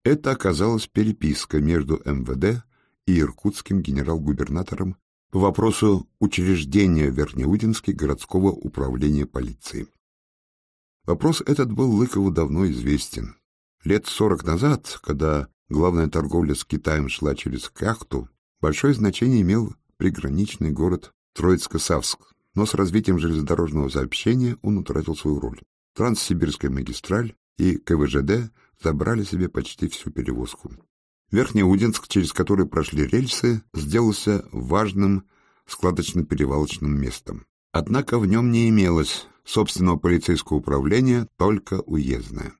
Это оказалась переписка между МВД и иркутским генерал-губернатором по вопросу учреждения Верхнеудинской городского управления полиции. Вопрос этот был Лыкову давно известен. Лет сорок назад, когда главная торговля с Китаем шла через Кяхту, большое значение имел приграничный город Троицко-Савск, но с развитием железнодорожного сообщения он утратил свою роль. Транссибирская магистраль и КВЖД забрали себе почти всю перевозку. Верхнеудинск, через который прошли рельсы, сделался важным складочно-перевалочным местом. Однако в нем не имелось собственного полицейского управления, только уездное.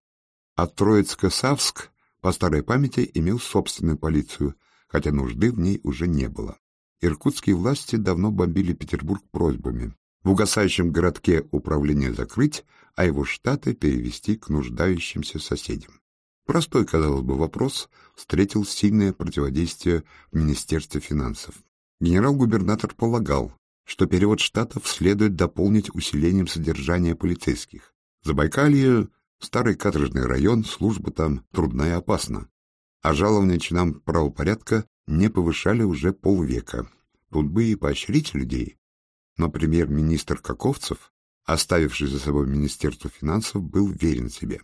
А Троицко-Савск, по старой памяти, имел собственную полицию, хотя нужды в ней уже не было. Иркутские власти давно бомбили Петербург просьбами в угасающем городке управление закрыть, а его штаты перевести к нуждающимся соседям. Простой, казалось бы, вопрос встретил сильное противодействие в Министерстве финансов. Генерал-губернатор полагал, что перевод штатов следует дополнить усилением содержания полицейских. Забайкалье — старый каторжный район, служба там трудна и опасна. А жалования чинам правопорядка не повышали уже полвека. Тут бы и поощрить людей. Но премьер-министр Каковцев, оставивший за собой Министерство финансов, был верен себе.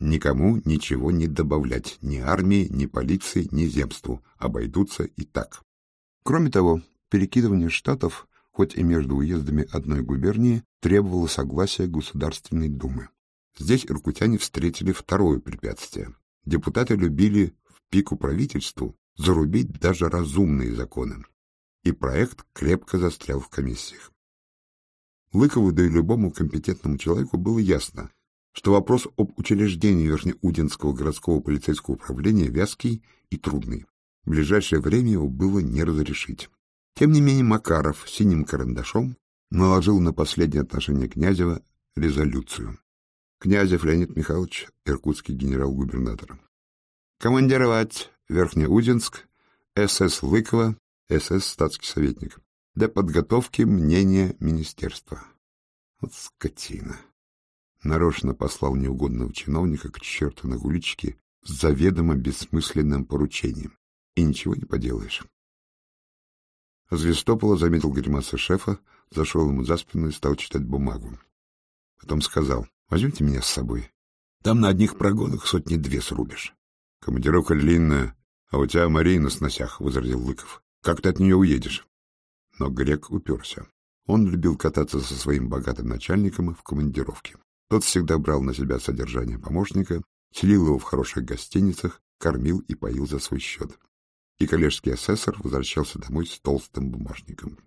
Никому ничего не добавлять, ни армии, ни полиции, ни земству, обойдутся и так. Кроме того, перекидывание штатов, хоть и между уездами одной губернии, требовало согласия Государственной Думы. Здесь иркутяне встретили второе препятствие. Депутаты любили пику правительству зарубить даже разумные законы. И проект крепко застрял в комиссиях. Лыкову, да и любому компетентному человеку было ясно, что вопрос об учреждении Верхнеудинского городского полицейского управления вязкий и трудный. В ближайшее время его было не разрешить. Тем не менее Макаров синим карандашом наложил на последнее отношение Князева резолюцию. Князев Леонид Михайлович, иркутский генерал-губернатор. Командировать Верхнеудинск, СС Лыкова, СС статский советник. Для подготовки мнения министерства. Вот скотина. нарочно послал неугодного чиновника к черту на куличке с заведомо бессмысленным поручением. И ничего не поделаешь. Звестопола заметил гримасы шефа, зашел ему за спину и стал читать бумагу. Потом сказал, возьмите меня с собой. Там на одних прогонах сотни-две срубишь. Командировка длинная, а у тебя Мария на сносях, — возразил Лыков. Как ты от нее уедешь? Но грек уперся. Он любил кататься со своим богатым начальником в командировке. Тот всегда брал на себя содержание помощника, селил его в хороших гостиницах, кормил и поил за свой счет. И коллежский асессор возвращался домой с толстым бумажником.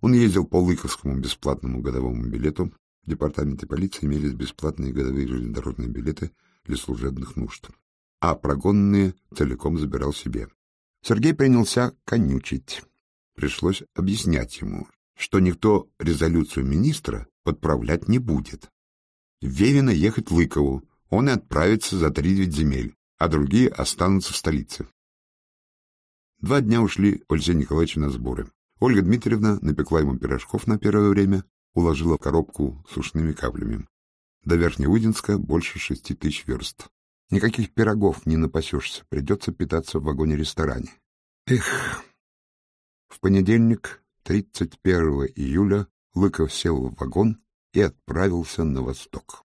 Он ездил по Лыковскому бесплатному годовому билету. В департаменте полиции имелись бесплатные годовые железнодорожные билеты для служебных нужд. А прогонные целиком забирал себе. Сергей принялся конючить. Пришлось объяснять ему, что никто резолюцию министра подправлять не будет. В Вевино ехать Лыкову, он и отправится за тридевять земель, а другие останутся в столице. Два дня ушли Ользе Николаевича на сборы. Ольга Дмитриевна напекла ему пирожков на первое время, уложила в коробку с ушными каплями. До Верхнеудинска больше шести тысяч верст. Никаких пирогов не напасешься, придется питаться в вагоне-ресторане. Эх! В понедельник, 31 июля, Лыков сел в вагон и отправился на восток.